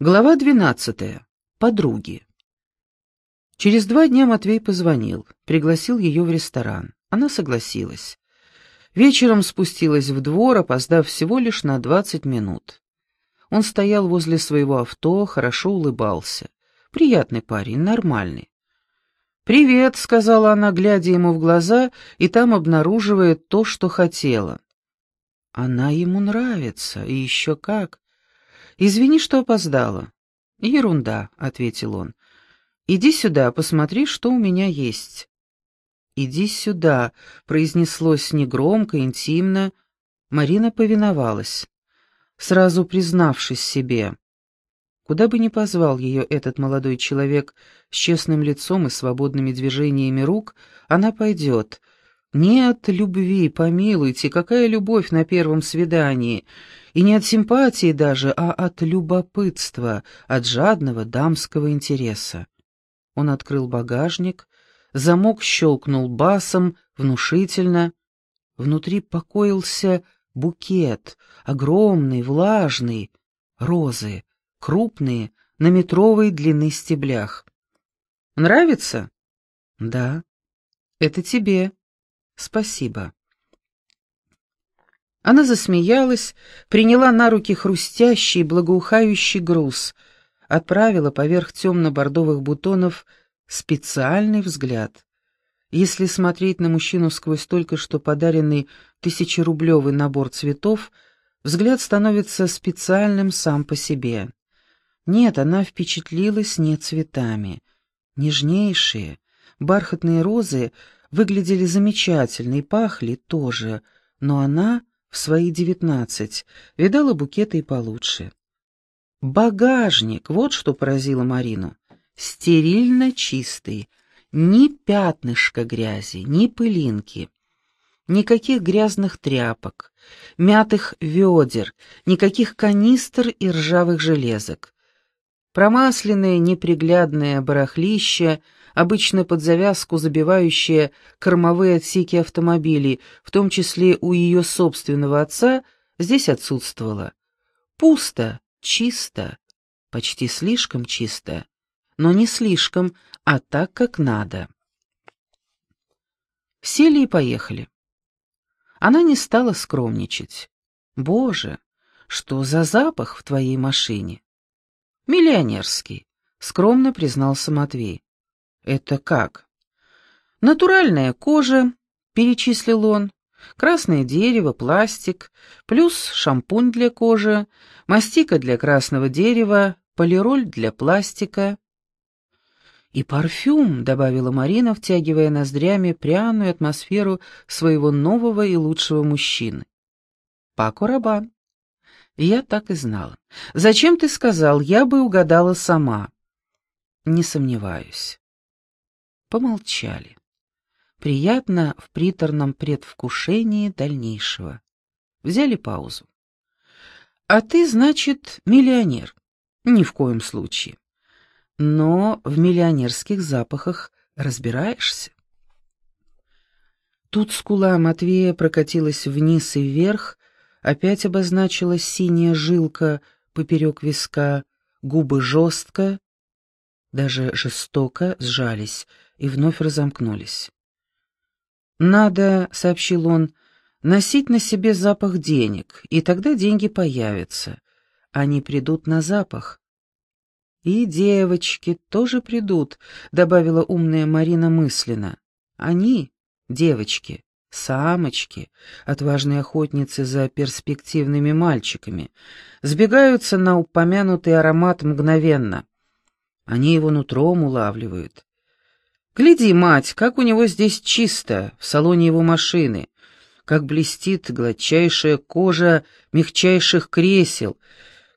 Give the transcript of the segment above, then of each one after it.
Глава двенадцатая. Подруги. Через два дня Матвей позвонил, пригласил ее в ресторан. Она согласилась. Вечером спустилась в двор, опоздав всего лишь на двадцать минут. Он стоял возле своего авто, хорошо улыбался. Приятный парень, нормальный. «Привет», — сказала она, глядя ему в глаза, и там обнаруживает то, что хотела. Она ему нравится, и еще как. «Извини, что опоздала». «Ерунда», — ответил он. «Иди сюда, посмотри, что у меня есть». «Иди сюда», — произнеслось негромко, интимно. Марина повиновалась, сразу признавшись себе. Куда бы ни позвал ее этот молодой человек с честным лицом и свободными движениями рук, она пойдет. Не от любви, помилуйте, какая любовь на первом свидании — и не от симпатии даже, а от любопытства, от жадного дамского интереса. Он открыл багажник, замок щелкнул басом, внушительно. Внутри покоился букет, огромный, влажный, розы, крупные, на метровой длины стеблях. «Нравится?» «Да». «Это тебе. Спасибо». Она засмеялась, приняла на руки хрустящий, благоухающий груз, отправила поверх темно-бордовых бутонов специальный взгляд. Если смотреть на мужчину сквозь только что подаренный тысячерублевый набор цветов, взгляд становится специальным сам по себе. Нет, она впечатлилась не цветами. Нежнейшие, бархатные розы выглядели замечательно и пахли тоже, но она в свои девятнадцать, видала букеты и получше. Багажник, вот что поразило Марину. Стерильно чистый, ни пятнышка грязи, ни пылинки, никаких грязных тряпок, мятых ведер, никаких канистр и ржавых железок. Промасленное неприглядное барахлище — обычно под завязку забивающая кормовые отсеки автомобилей, в том числе у ее собственного отца, здесь отсутствовала. Пусто, чисто, почти слишком чисто, но не слишком, а так, как надо. Сели и поехали. Она не стала скромничать. «Боже, что за запах в твоей машине?» «Миллионерский», — скромно признался Матвей. «Это как?» «Натуральная кожа», — перечислил он, «красное дерево, пластик, плюс шампунь для кожи, мастика для красного дерева, полироль для пластика». «И парфюм», — добавила Марина, втягивая ноздрями пряную атмосферу своего нового и лучшего мужчины. «Пако Рабан». «Я так и знала. Зачем ты сказал? Я бы угадала сама». «Не сомневаюсь». Помолчали. Приятно в приторном предвкушении дальнейшего. Взяли паузу. «А ты, значит, миллионер?» «Ни в коем случае. Но в миллионерских запахах разбираешься?» Тут скула Матвея прокатилась вниз и вверх, опять обозначилась синяя жилка поперек виска, губы жестко, даже жестоко сжались — и вновь разомкнулись. «Надо», — сообщил он, — «носить на себе запах денег, и тогда деньги появятся. Они придут на запах». «И девочки тоже придут», — добавила умная Марина мысленно. «Они, девочки, самочки, отважные охотницы за перспективными мальчиками, сбегаются на упомянутый аромат мгновенно. Они его нутром улавливают. Гляди, мать, как у него здесь чисто, в салоне его машины, как блестит гладчайшая кожа мягчайших кресел,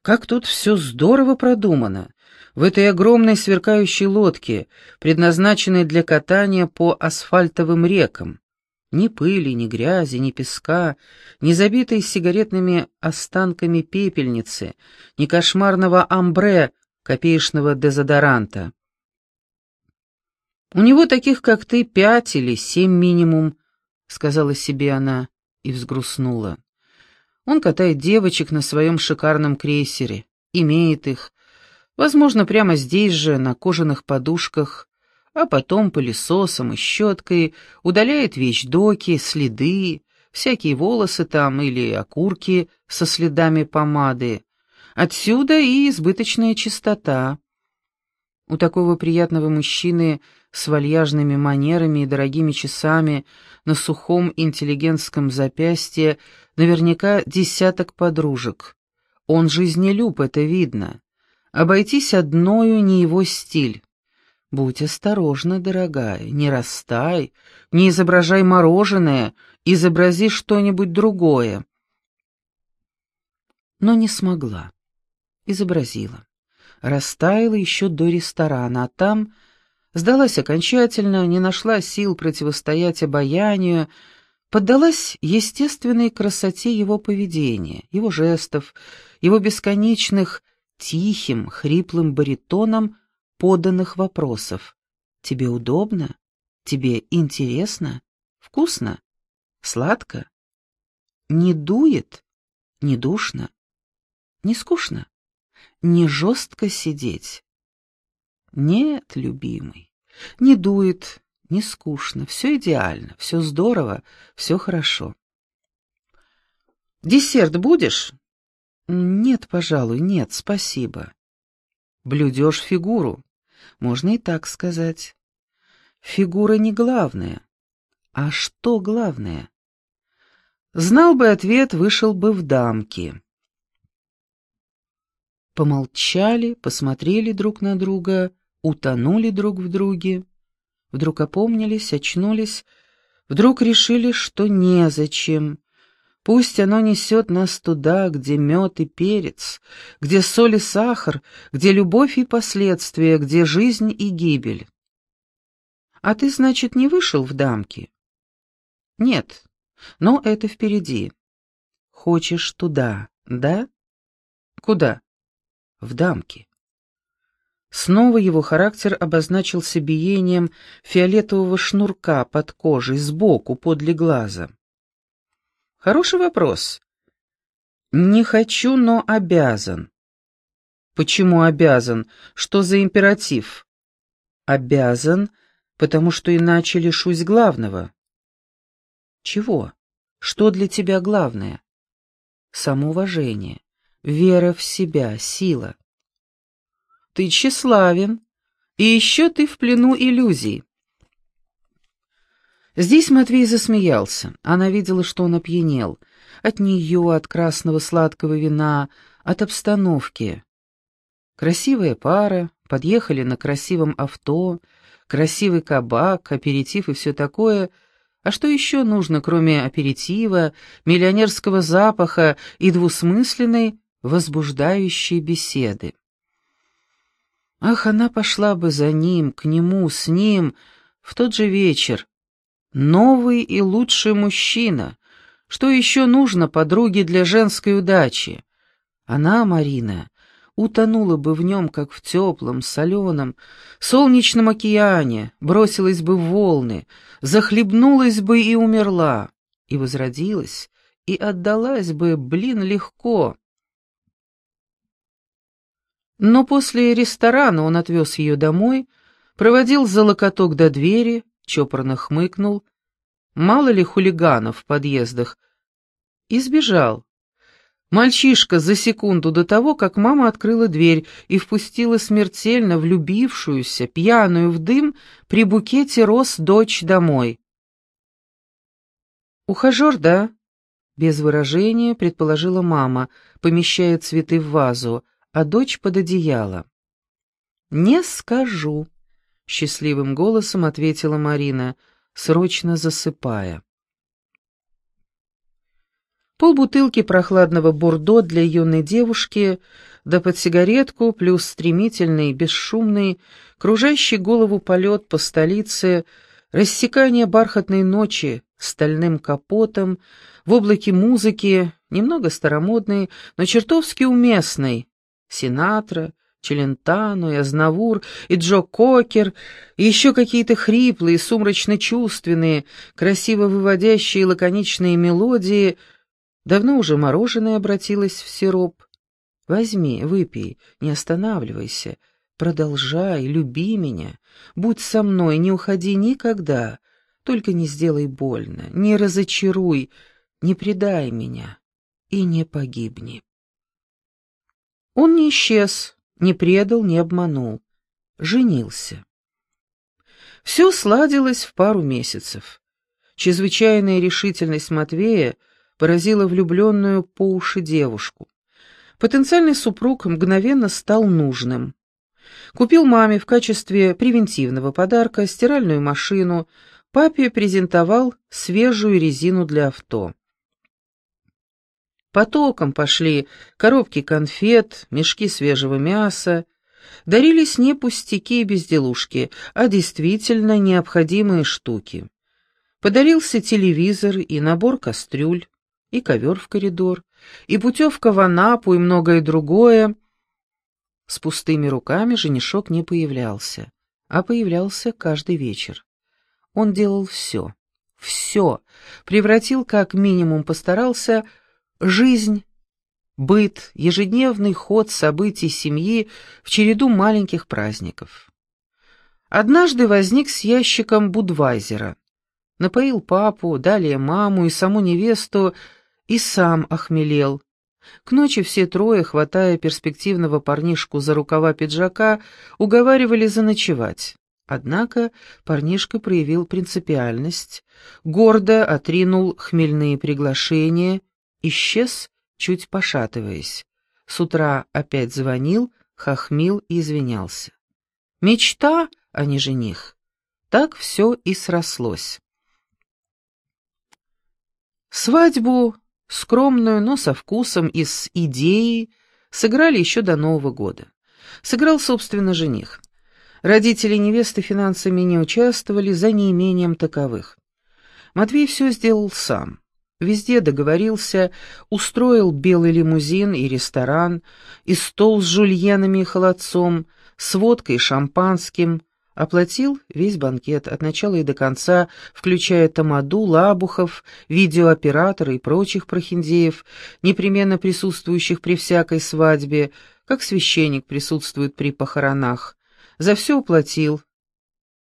как тут все здорово продумано. В этой огромной сверкающей лодке, предназначенной для катания по асфальтовым рекам. Ни пыли, ни грязи, ни песка, ни забитой сигаретными останками пепельницы, ни кошмарного амбре копеечного дезодоранта. «У него таких, как ты, пять или семь минимум», — сказала себе она и взгрустнула. Он катает девочек на своем шикарном крейсере, имеет их, Возможно, прямо здесь же, на кожаных подушках, а потом пылесосом и щеткой удаляет вещдоки, следы, всякие волосы там или окурки со следами помады. Отсюда и избыточная чистота. У такого приятного мужчины с вальяжными манерами и дорогими часами на сухом интеллигентском запястье наверняка десяток подружек. Он жизнелюб, это видно. Обойтись одною не его стиль. Будь осторожна, дорогая, не растай, не изображай мороженое, изобрази что-нибудь другое. Но не смогла. Изобразила. Растаяла еще до ресторана, а там сдалась окончательно, не нашла сил противостоять обаянию, поддалась естественной красоте его поведения, его жестов, его бесконечных, тихим, хриплым баритоном поданных вопросов. «Тебе удобно? Тебе интересно? Вкусно? Сладко? Не дует? Не душно? Не скучно? Не жестко сидеть?» «Нет, любимый, не дует, не скучно, все идеально, все здорово, все хорошо». «Десерт будешь?» «Нет, пожалуй, нет, спасибо». «Блюдешь фигуру. Можно и так сказать. Фигура не главная. А что главное? Знал бы ответ, вышел бы в дамки». Помолчали, посмотрели друг на друга, утонули друг в друге. Вдруг опомнились, очнулись, вдруг решили, что незачем, Пусть оно несет нас туда, где мед и перец, где соль и сахар, где любовь и последствия, где жизнь и гибель. А ты, значит, не вышел в дамки? Нет, но это впереди. Хочешь туда, да? Куда? В дамки. Снова его характер обозначился биением фиолетового шнурка под кожей сбоку, подле глаза. Хороший вопрос. Не хочу, но обязан. Почему обязан? Что за императив? Обязан, потому что иначе лишусь главного. Чего? Что для тебя главное? Самоуважение, вера в себя, сила. Ты тщеславен, и еще ты в плену иллюзий. Здесь Матвей засмеялся. Она видела, что он опьянел. От нее, от красного сладкого вина, от обстановки. Красивая пара, подъехали на красивом авто, красивый кабак, аперитив и все такое. А что еще нужно, кроме аперитива, миллионерского запаха и двусмысленной, возбуждающей беседы? Ах, она пошла бы за ним, к нему, с ним, в тот же вечер, Новый и лучший мужчина. Что еще нужно подруге для женской удачи? Она, Марина, утонула бы в нем, как в теплом, соленом, солнечном океане, бросилась бы в волны, захлебнулась бы и умерла, и возродилась, и отдалась бы, блин, легко. Но после ресторана он отвез ее домой, проводил за локоток до двери, чопорно хмыкнул. Мало ли хулиганов в подъездах. И сбежал. Мальчишка за секунду до того, как мама открыла дверь и впустила смертельно влюбившуюся, пьяную в дым, при букете роз дочь домой. «Ухажер, да?» Без выражения предположила мама, помещая цветы в вазу, а дочь под одеяло. «Не скажу», счастливым голосом ответила Марина, срочно засыпая. Полбутылки прохладного бурдо для юной девушки, да под сигаретку, плюс стремительный, бесшумный, кружащий голову полет по столице, рассекание бархатной ночи стальным капотом, в облаке музыки, немного старомодной, но чертовски уместной, Синатра, Челентано, и Азнавур, и Джо Кокер, и еще какие-то хриплые, сумрачно-чувственные, красиво выводящие лаконичные мелодии. Давно уже мороженое обратилось в сироп. Возьми, выпей, не останавливайся, продолжай, люби меня, будь со мной, не уходи никогда, только не сделай больно, не разочаруй, не предай меня и не погибни. Он не исчез, не предал, не обманул, женился. Все сладилось в пару месяцев. Чрезвычайная решительность Матвея поразила влюбленную по уши девушку. Потенциальный супруг мгновенно стал нужным. Купил маме в качестве превентивного подарка стиральную машину, папе презентовал свежую резину для авто. Потоком пошли коробки конфет, мешки свежего мяса. Дарились не пустяки и безделушки, а действительно необходимые штуки. Подарился телевизор и набор кастрюль, и ковер в коридор, и путевка в Анапу, и многое другое. С пустыми руками женишок не появлялся, а появлялся каждый вечер. Он делал все, все, превратил, как минимум постарался, жизнь, быт, ежедневный ход событий семьи в череду маленьких праздников. Однажды возник с ящиком Будвайзера. Напоил папу, далее маму и саму невесту, и сам охмелел. К ночи все трое, хватая перспективного парнишку за рукава пиджака, уговаривали заночевать. Однако парнишка проявил принципиальность, гордо отринул хмельные приглашения, исчез, чуть пошатываясь. С утра опять звонил, хохмил и извинялся. Мечта, а не жених. Так все и срослось. Свадьбу скромную, но со вкусом и с идеей, сыграли еще до Нового года. Сыграл, собственно, жених. Родители невесты финансами не участвовали за неимением таковых. Матвей все сделал сам. Везде договорился, устроил белый лимузин и ресторан, и стол с жульенами и холодцом, с водкой и шампанским, Оплатил весь банкет от начала и до конца, включая тамаду, лабухов, видеооператора и прочих прохиндеев, непременно присутствующих при всякой свадьбе, как священник присутствует при похоронах. За все уплатил.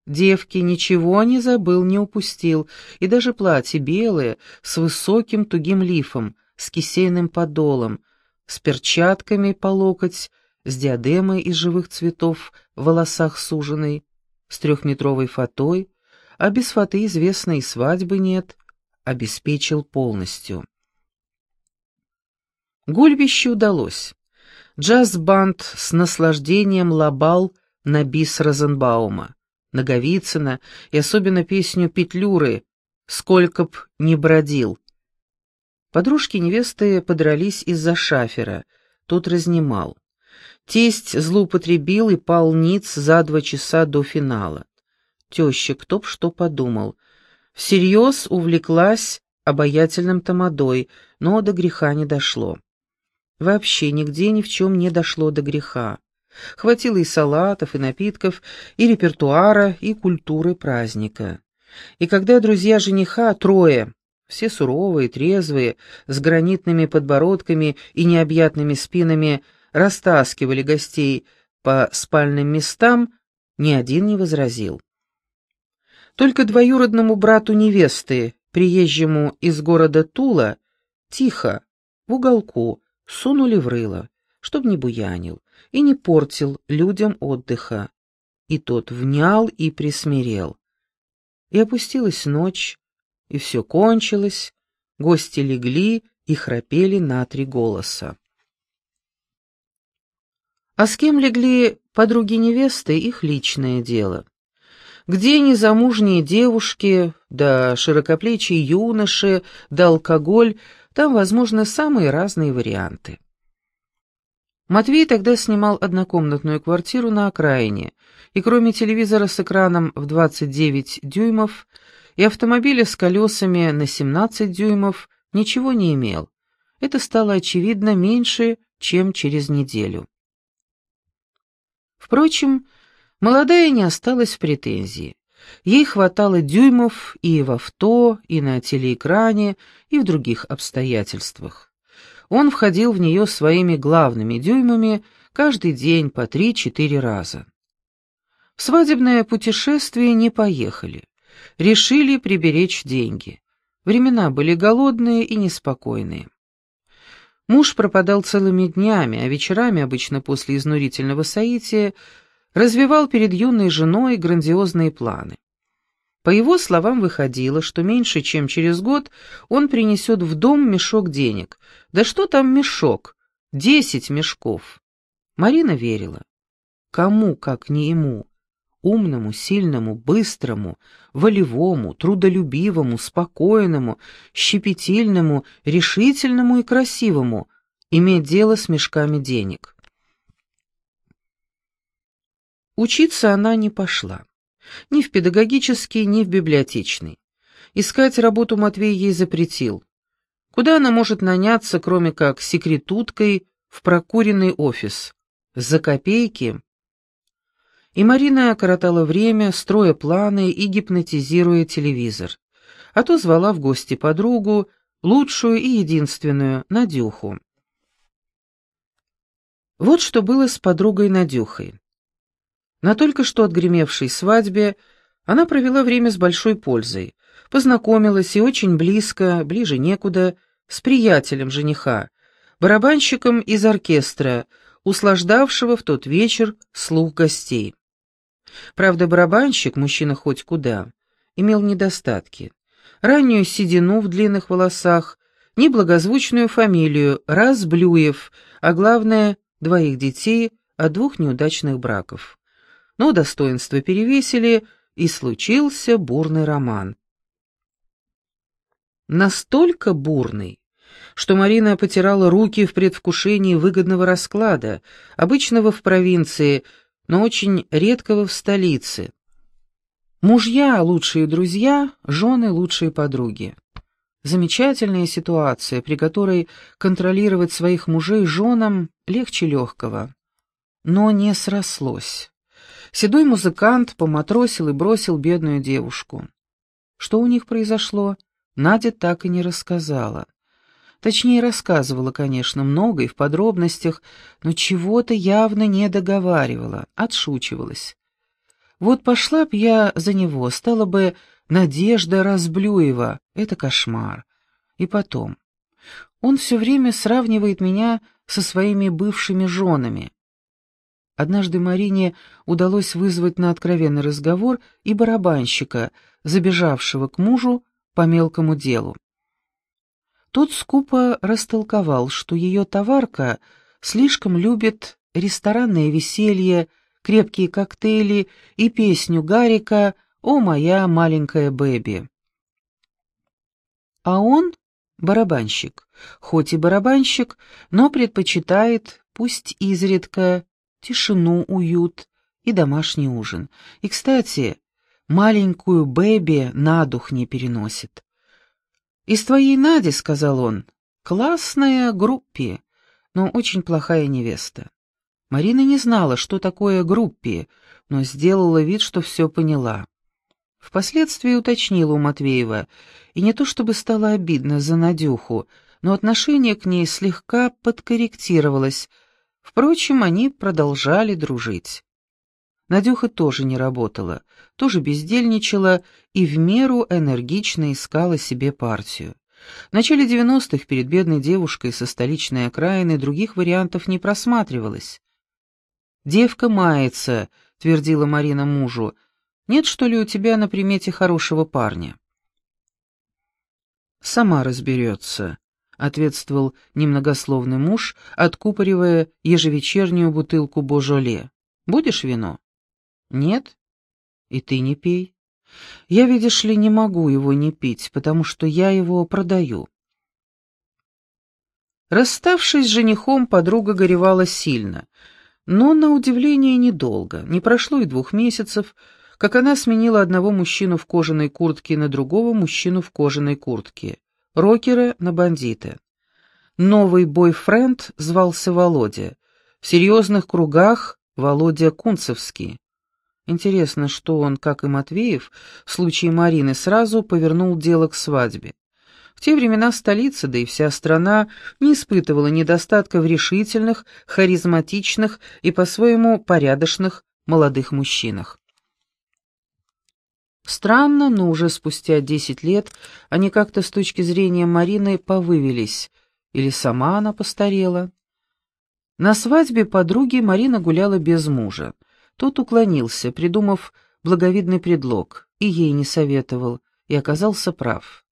Девки ничего не забыл, не упустил, и даже платье белое, с высоким тугим лифом, с кисейным подолом, с перчатками по локоть, с диадемой из живых цветов в волосах суженой, с трехметровой фатой, а без фаты известной свадьбы нет, обеспечил полностью. Гульбище удалось. Джаз-банд с наслаждением лобал на бис Розенбаума, Наговицына и особенно песню Петлюры «Сколько б не бродил». Подружки невесты подрались из-за шафера, тот разнимал. Тесть злоупотребил и пал ниц за два часа до финала. Теща, кто б что подумал. Всерьез увлеклась обаятельным тамадой, но до греха не дошло. Вообще нигде ни в чем не дошло до греха. Хватило и салатов, и напитков, и репертуара, и культуры праздника. И когда друзья жениха, трое, все суровые, трезвые, с гранитными подбородками и необъятными спинами, растаскивали гостей по спальным местам, ни один не возразил. Только двоюродному брату невесты, приезжему из города Тула, тихо, в уголку, сунули в рыло, чтоб не буянил и не портил людям отдыха. И тот внял и присмирел. И опустилась ночь, и все кончилось, гости легли и храпели на три голоса. А с кем легли подруги невесты, их личное дело. Где незамужние девушки, да широкоплечие юноши, да алкоголь, там возможны самые разные варианты. Матвей тогда снимал однокомнатную квартиру на окраине, и кроме телевизора с экраном в 29 дюймов и автомобиля с колесами на 17 дюймов ничего не имел. Это стало очевидно меньше, чем через неделю. Впрочем, молодая не осталась в претензии. Ей хватало дюймов и в авто, и на телеэкране, и в других обстоятельствах. Он входил в нее своими главными дюймами каждый день по три-четыре раза. В свадебное путешествие не поехали. Решили приберечь деньги. Времена были голодные и неспокойные. Муж пропадал целыми днями, а вечерами, обычно после изнурительного соития, развивал перед юной женой грандиозные планы. По его словам, выходило, что меньше чем через год он принесет в дом мешок денег. Да что там мешок? Десять мешков. Марина верила. Кому, как не ему? Умному, сильному, быстрому, волевому, трудолюбивому, спокойному, щепетильному, решительному и красивому иметь дело с мешками денег. Учиться она не пошла. Ни в педагогический, ни в библиотечный. Искать работу Матвей ей запретил. Куда она может наняться, кроме как секретуткой в прокуренный офис? За копейки? И Марина коротала время, строя планы и гипнотизируя телевизор. А то звала в гости подругу, лучшую и единственную, Надюху. Вот что было с подругой Надюхой. На только что отгремевшей свадьбе она провела время с большой пользой, познакомилась и очень близко, ближе некуда, с приятелем жениха, барабанщиком из оркестра, услаждавшего в тот вечер слух гостей. Правда, барабанщик, мужчина хоть куда, имел недостатки. Раннюю седину в длинных волосах, неблагозвучную фамилию Разблюев, а главное, двоих детей от двух неудачных браков но достоинства перевесили, и случился бурный роман. Настолько бурный, что Марина потирала руки в предвкушении выгодного расклада, обычного в провинции, но очень редкого в столице. Мужья — лучшие друзья, жены — лучшие подруги. Замечательная ситуация, при которой контролировать своих мужей женам легче легкого. Но не срослось. Седой музыкант поматросил и бросил бедную девушку. Что у них произошло, Надя так и не рассказала. Точнее, рассказывала, конечно, много и в подробностях, но чего-то явно не договаривала, отшучивалась. Вот пошла б я за него, стала бы Надежда Разблюева. Это кошмар. И потом. Он все время сравнивает меня со своими бывшими женами. Однажды Марине удалось вызвать на откровенный разговор и барабанщика, забежавшего к мужу по мелкому делу. Тот скупо растолковал, что ее товарка слишком любит ресторанное веселье, крепкие коктейли и песню Гарика «О, моя маленькая Бэби». А он — барабанщик, хоть и барабанщик, но предпочитает, пусть изредка, тишину, уют и домашний ужин. И, кстати, маленькую Бэби на дух не переносит. «Из твоей Нади, — сказал он, — классная группе, но очень плохая невеста». Марина не знала, что такое группе, но сделала вид, что все поняла. Впоследствии уточнила у Матвеева, и не то чтобы стало обидно за Надюху, но отношение к ней слегка подкорректировалось, Впрочем, они продолжали дружить. Надюха тоже не работала, тоже бездельничала и в меру энергично искала себе партию. В начале девяностых перед бедной девушкой со столичной окраины других вариантов не просматривалось. «Девка мается», — твердила Марина мужу. «Нет, что ли, у тебя на примете хорошего парня?» «Сама разберется», ответствовал немногословный муж, откупоривая ежевечернюю бутылку Божоле. «Будешь вино?» «Нет?» «И ты не пей». «Я, видишь ли, не могу его не пить, потому что я его продаю». Расставшись с женихом, подруга горевала сильно, но, на удивление, недолго. Не прошло и двух месяцев, как она сменила одного мужчину в кожаной куртке на другого мужчину в кожаной куртке рокера на бандита. Новый бойфренд звался Володя. В серьезных кругах Володя Кунцевский. Интересно, что он, как и Матвеев, в случае Марины сразу повернул дело к свадьбе. В те времена столица, да и вся страна, не испытывала недостатка в решительных, харизматичных и по-своему порядочных молодых мужчинах. Странно, но уже спустя десять лет они как-то с точки зрения Марины повывелись, или сама она постарела. На свадьбе подруги Марина гуляла без мужа. Тот уклонился, придумав благовидный предлог, и ей не советовал, и оказался прав.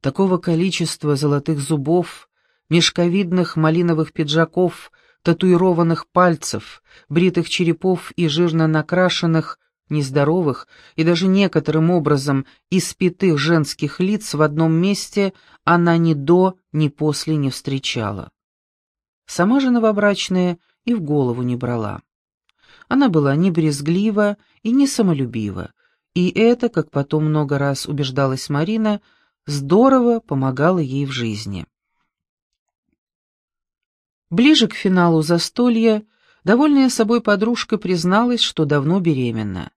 Такого количества золотых зубов, мешковидных малиновых пиджаков, татуированных пальцев, бритых черепов и жирно накрашенных, нездоровых и даже некоторым образом испитых женских лиц в одном месте она ни до, ни после не встречала. Сама же новобрачная и в голову не брала. Она была не брезглива и не самолюбива, и это, как потом много раз убеждалась Марина, здорово помогало ей в жизни. Ближе к финалу застолья довольная собой подружка призналась, что давно беременна.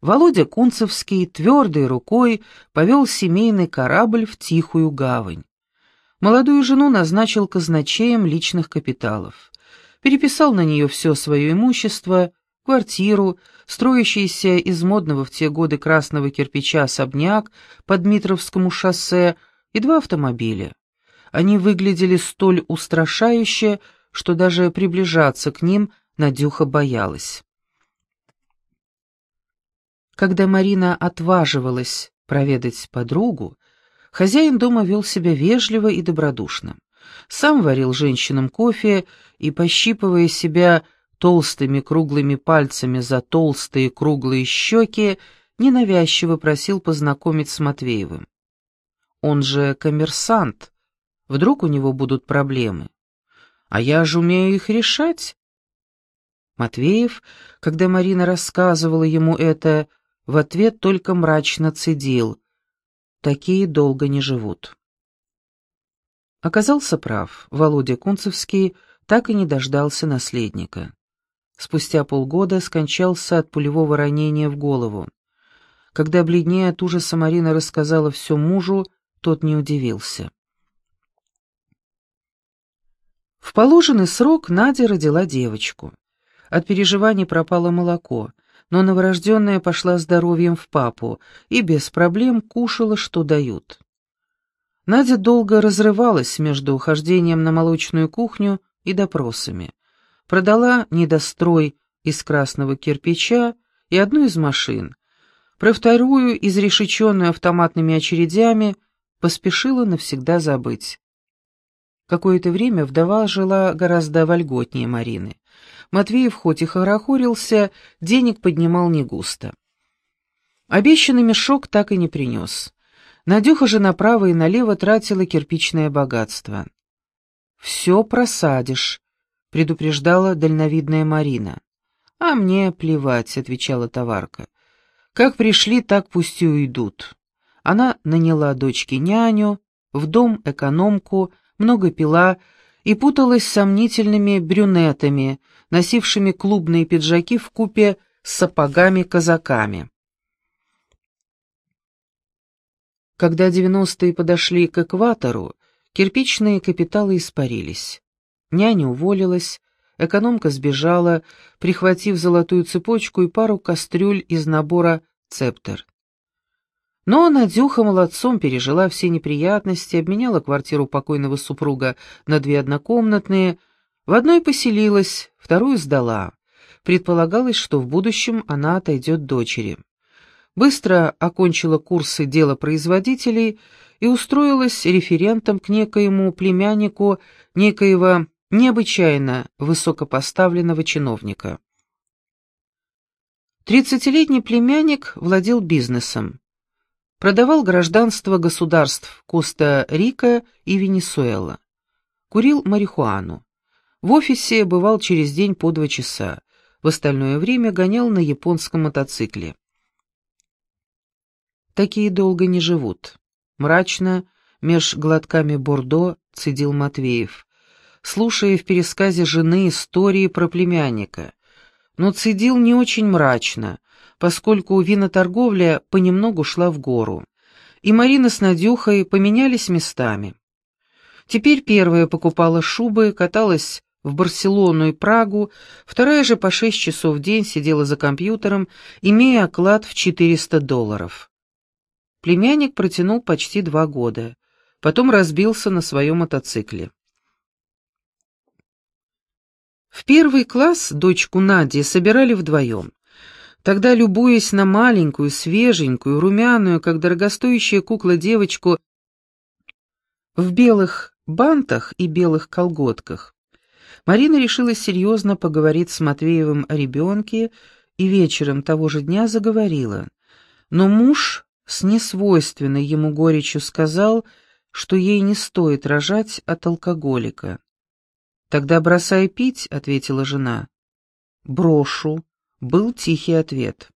Володя Кунцевский твердой рукой повел семейный корабль в тихую гавань. Молодую жену назначил казначеем личных капиталов. Переписал на нее все свое имущество, квартиру, строящийся из модного в те годы красного кирпича особняк по Дмитровскому шоссе и два автомобиля. Они выглядели столь устрашающе, что даже приближаться к ним Надюха боялась. Когда Марина отваживалась проведать подругу, хозяин дома вел себя вежливо и добродушно. Сам варил женщинам кофе и, пощипывая себя толстыми круглыми пальцами за толстые круглые щеки, ненавязчиво просил познакомить с Матвеевым. Он же коммерсант, вдруг у него будут проблемы. А я же умею их решать. Матвеев, когда Марина рассказывала ему это, в ответ только мрачно цедил. Такие долго не живут. Оказался прав, Володя Кунцевский так и не дождался наследника. Спустя полгода скончался от пулевого ранения в голову. Когда бледнее от ужаса Марина рассказала все мужу, тот не удивился. В положенный срок Надя родила девочку. От переживаний пропало молоко, но новорожденная пошла здоровьем в папу и без проблем кушала, что дают. Надя долго разрывалась между ухождением на молочную кухню и допросами. Продала недострой из красного кирпича и одну из машин. Про вторую, изрешеченную автоматными очередями, поспешила навсегда забыть. Какое-то время вдова жила гораздо вольготнее Марины. Матвеев хоть и хорохорился, денег поднимал не густо. Обещанный мешок так и не принес. Надюха же направо и налево тратила кирпичное богатство. «Все просадишь», — предупреждала дальновидная Марина. «А мне плевать», — отвечала товарка. «Как пришли, так пусть и уйдут». Она наняла дочке няню, в дом экономку, много пила и путалась с сомнительными брюнетами, носившими клубные пиджаки в купе с сапогами-казаками. Когда девяностые подошли к экватору, кирпичные капиталы испарились. Няня уволилась, экономка сбежала, прихватив золотую цепочку и пару кастрюль из набора «Цептер». Но Надюха молодцом пережила все неприятности, обменяла квартиру покойного супруга на две однокомнатные, в одной поселилась, вторую сдала. Предполагалось, что в будущем она отойдет дочери. Быстро окончила курсы делопроизводителей и устроилась референтом к некоему племяннику некоего необычайно высокопоставленного чиновника. Тридцатилетний племянник владел бизнесом. Продавал гражданство государств Коста-Рика и Венесуэла. Курил марихуану. В офисе бывал через день по два часа. В остальное время гонял на японском мотоцикле. Такие долго не живут. Мрачно, меж глотками бордо, цедил Матвеев, слушая в пересказе жены истории про племянника. Но цедил не очень мрачно, поскольку виноторговля понемногу шла в гору. и Марина с Надюхой поменялись местами. Теперь первая покупала шубы, каталась в Барселону и Прагу, вторая же по шесть часов в день сидела за компьютером, имея оклад в 400 долларов. Племянник протянул почти два года, потом разбился на своем мотоцикле. В первый класс дочку Нади собирали вдвоем. Тогда, любуясь на маленькую, свеженькую, румяную, как дорогостоящая кукла девочку в белых бантах и белых колготках, Марина решила серьезно поговорить с Матвеевым о ребенке и вечером того же дня заговорила. Но муж с несвойственной ему горечью сказал, что ей не стоит рожать от алкоголика. «Тогда бросай пить», — ответила жена. «Брошу», — был тихий ответ.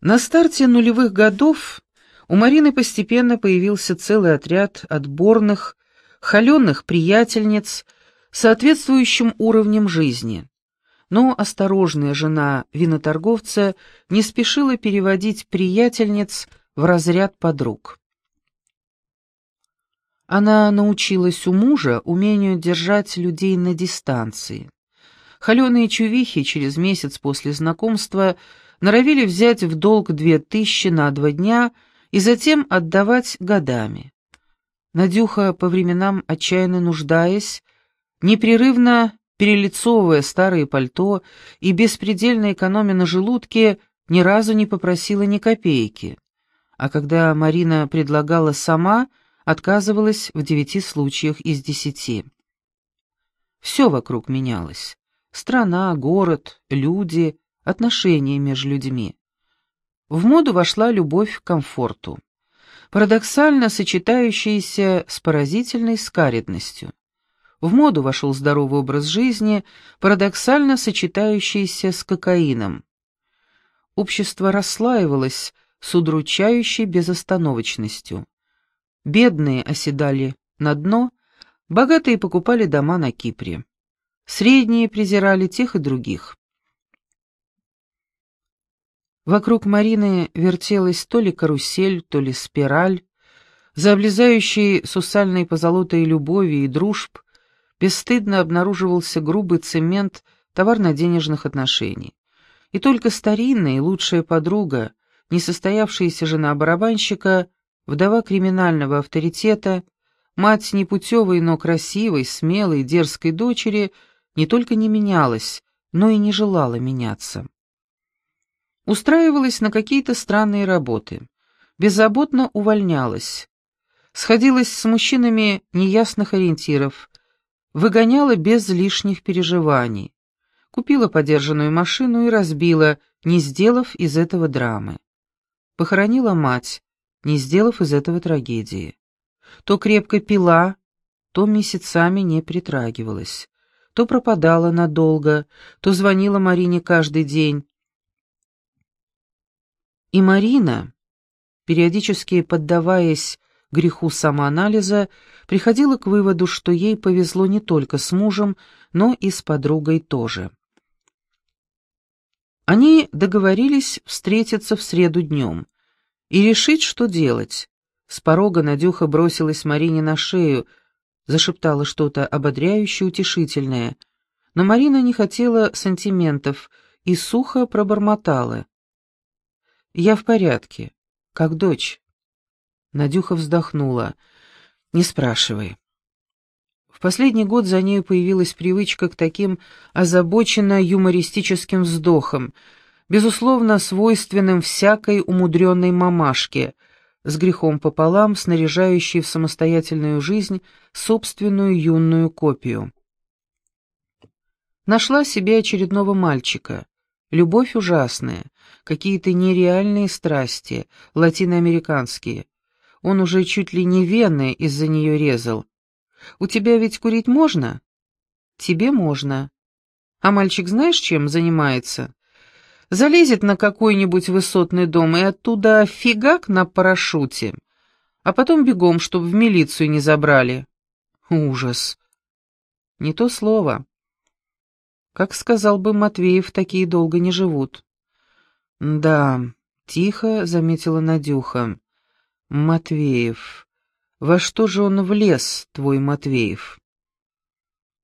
На старте нулевых годов у Марины постепенно появился целый отряд отборных, холеных приятельниц, соответствующим уровнем жизни. Но осторожная жена виноторговца не спешила переводить приятельниц в разряд подруг. Она научилась у мужа умению держать людей на дистанции. Холеные чувихи через месяц после знакомства норовили взять в долг две тысячи на два дня и затем отдавать годами. Надюха, по временам отчаянно нуждаясь, непрерывно перелицовывая старые пальто и беспредельно экономя на желудке, ни разу не попросила ни копейки. А когда Марина предлагала сама – отказывалась в девяти случаях из десяти. Все вокруг менялось. Страна, город, люди, отношения между людьми. В моду вошла любовь к комфорту, парадоксально сочетающаяся с поразительной скаредностью. В моду вошел здоровый образ жизни, парадоксально сочетающийся с кокаином. Общество расслаивалось с удручающей безостановочностью. Бедные оседали на дно, богатые покупали дома на Кипре. Средние презирали тех и других. Вокруг Марины вертелась то ли карусель, то ли спираль, за облезающей сусальной позолотой любови и дружб бесстыдно обнаруживался грубый цемент товарно-денежных отношений. И только старинная и лучшая подруга, несостоявшаяся жена барабанщика, вдова криминального авторитета, мать непутевой, но красивой, смелой, дерзкой дочери, не только не менялась, но и не желала меняться. Устраивалась на какие-то странные работы, беззаботно увольнялась, сходилась с мужчинами неясных ориентиров, выгоняла без лишних переживаний, купила подержанную машину и разбила, не сделав из этого драмы. Похоронила мать, не сделав из этого трагедии. То крепко пила, то месяцами не притрагивалась, то пропадала надолго, то звонила Марине каждый день. И Марина, периодически поддаваясь греху самоанализа, приходила к выводу, что ей повезло не только с мужем, но и с подругой тоже. Они договорились встретиться в среду днем — и решить, что делать. С порога Надюха бросилась Марине на шею, зашептала что-то ободряющее, утешительное. Но Марина не хотела сантиментов и сухо пробормотала. «Я в порядке, как дочь». Надюха вздохнула. «Не спрашивай». В последний год за нею появилась привычка к таким озабоченно-юмористическим вздохам — безусловно, свойственным всякой умудренной мамашке, с грехом пополам снаряжающей в самостоятельную жизнь собственную юную копию. Нашла себе очередного мальчика. Любовь ужасная, какие-то нереальные страсти, латиноамериканские. Он уже чуть ли не вены из-за нее резал. «У тебя ведь курить можно?» «Тебе можно». «А мальчик знаешь, чем занимается?» Залезет на какой-нибудь высотный дом и оттуда фигак на парашюте, а потом бегом, чтобы в милицию не забрали. Ужас. Не то слово. Как сказал бы Матвеев, такие долго не живут. Да, Тихо заметила Надюха. «Матвеев. Во что же он влез, твой Матвеев?»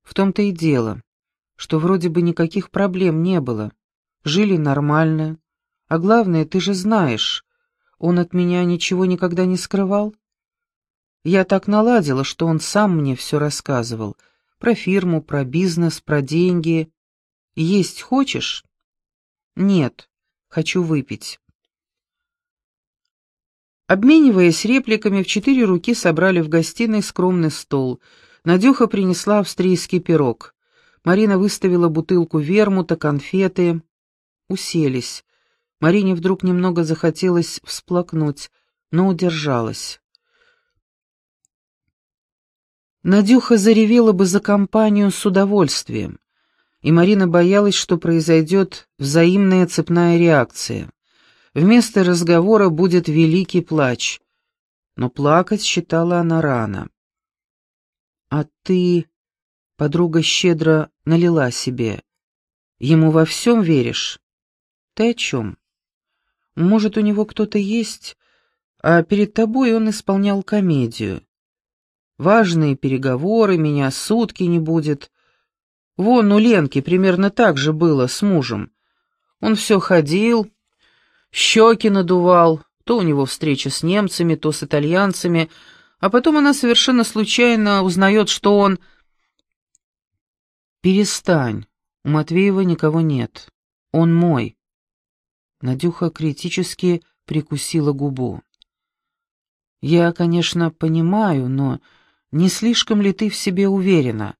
«В том-то и дело, что вроде бы никаких проблем не было. Жили нормально. А главное, ты же знаешь, он от меня ничего никогда не скрывал. Я так наладила, что он сам мне все рассказывал. Про фирму, про бизнес, про деньги. Есть хочешь?» «Нет, хочу выпить». Обмениваясь репликами, в четыре руки собрали в гостиной скромный стол. Надюха принесла австрийский пирог. Марина выставила бутылку вермута, конфеты. Уселись. Марине вдруг немного захотелось всплакнуть, но удержалась. Надюха заревела бы за компанию с удовольствием, и Марина боялась, что произойдет взаимная цепная реакция. Вместо разговора будет великий плач. Но плакать считала она рано. «А ты...» — подруга щедро налила себе. «Ему во всем веришь?» «Ты о чем?» «Может, у него кто-то есть, а перед тобой он исполнял комедию. Важные переговоры, меня сутки не будет. Вон у Ленки примерно так же было с мужем. Он все ходил, щеки надувал, то у него встреча с немцами, то с итальянцами, а потом она совершенно случайно узнает, что он... «Перестань, у Матвеева никого нет. Он мой». Надюха критически прикусила губу. «Я, конечно, понимаю, но не слишком ли ты в себе уверена?»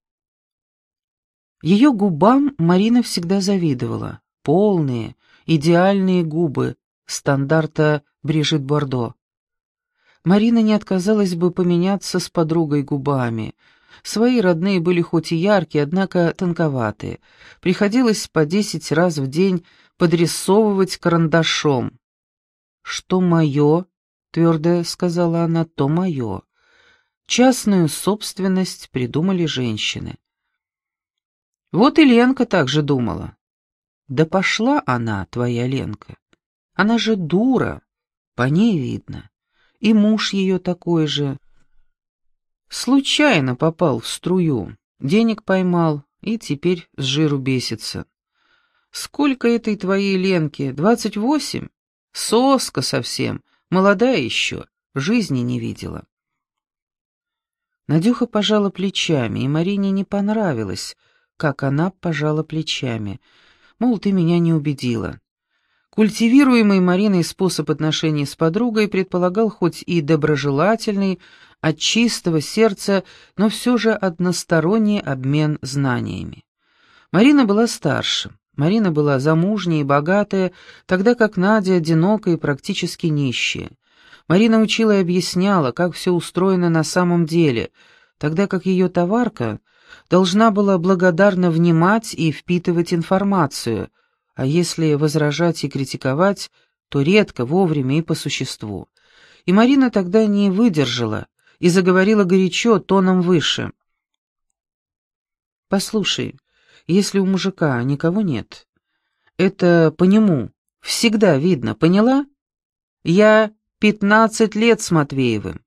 Ее губам Марина всегда завидовала. Полные, идеальные губы, стандарта Брижит Бордо. Марина не отказалась бы поменяться с подругой губами. Свои родные были хоть и яркие, однако тонковатые. Приходилось по десять раз в день подрисовывать карандашом. «Что мое?» — твердо сказала она, — «то мое». Частную собственность придумали женщины. Вот и Ленка так же думала. Да пошла она, твоя Ленка. Она же дура, по ней видно. И муж ее такой же. Случайно попал в струю, денег поймал и теперь с жиру бесится. Сколько этой твоей Ленке? Двадцать восемь? Соска совсем, молодая еще, жизни не видела. Надюха пожала плечами, и Марине не понравилось, как она пожала плечами. Мол, ты меня не убедила. Культивируемый Мариной способ отношений с подругой предполагал хоть и доброжелательный, от чистого сердца, но все же односторонний обмен знаниями. Марина была старше, Марина была замужняя и богатая, тогда как Надя одинокая и практически нищая. Марина учила и объясняла, как все устроено на самом деле, тогда как ее товарка должна была благодарно внимать и впитывать информацию – а если возражать и критиковать, то редко, вовремя и по существу. И Марина тогда не выдержала и заговорила горячо, тоном выше. «Послушай, если у мужика никого нет, это по нему всегда видно, поняла? Я пятнадцать лет с Матвеевым.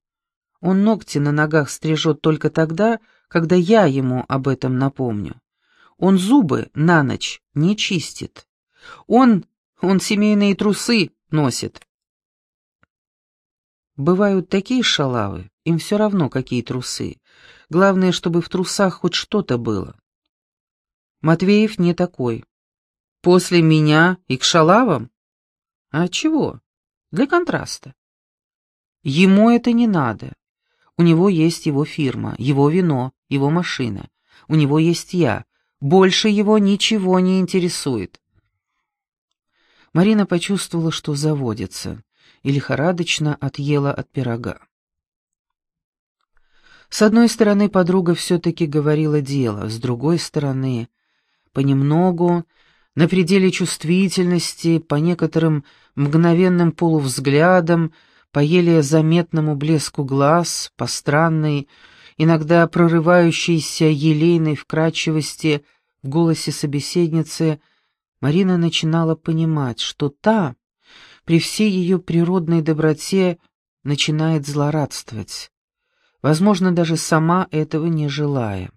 Он ногти на ногах стрижет только тогда, когда я ему об этом напомню. Он зубы на ночь не чистит. Он... он семейные трусы носит. Бывают такие шалавы, им все равно, какие трусы. Главное, чтобы в трусах хоть что-то было. Матвеев не такой. После меня и к шалавам? А чего? Для контраста. Ему это не надо. У него есть его фирма, его вино, его машина. У него есть я. Больше его ничего не интересует. Марина почувствовала, что заводится, и лихорадочно отъела от пирога. С одной стороны, подруга все-таки говорила дело, с другой стороны, понемногу, на пределе чувствительности, по некоторым мгновенным полувзглядам, по еле заметному блеску глаз, по странной, иногда прорывающейся елейной вкрадчивости в голосе собеседницы — Марина начинала понимать, что та при всей ее природной доброте начинает злорадствовать, возможно, даже сама этого не желая.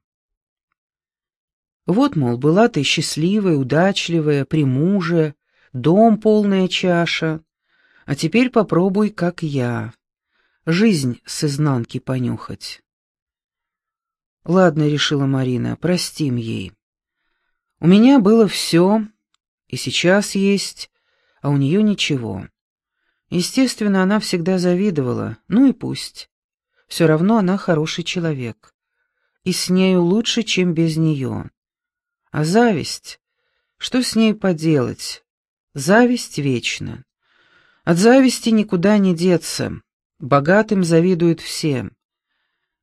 Вот, мол, была ты счастливая, удачливая, при муже, дом полная чаша, а теперь попробуй, как я, жизнь с изнанки понюхать. Ладно, решила Марина, простим ей. У меня было все, и сейчас есть, а у нее ничего. Естественно, она всегда завидовала, ну и пусть. Все равно она хороший человек. И с нею лучше, чем без нее. А зависть? Что с ней поделать? Зависть вечна. От зависти никуда не деться. Богатым завидуют все.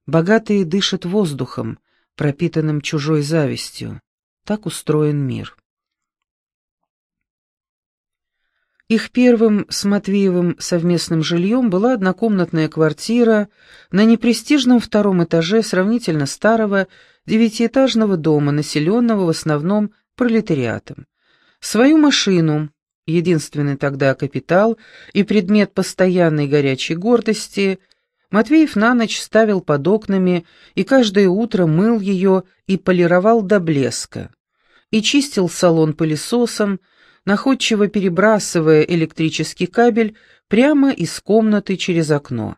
Богатые дышат воздухом, пропитанным чужой завистью. Так устроен мир. Их первым с Матвеевым совместным жильем была однокомнатная квартира на непрестижном втором этаже сравнительно старого девятиэтажного дома, населенного в основном пролетариатом. Свою машину, единственный тогда капитал и предмет постоянной горячей гордости, Матвеев на ночь ставил под окнами и каждое утро мыл ее и полировал до блеска, и чистил салон пылесосом, находчиво перебрасывая электрический кабель прямо из комнаты через окно.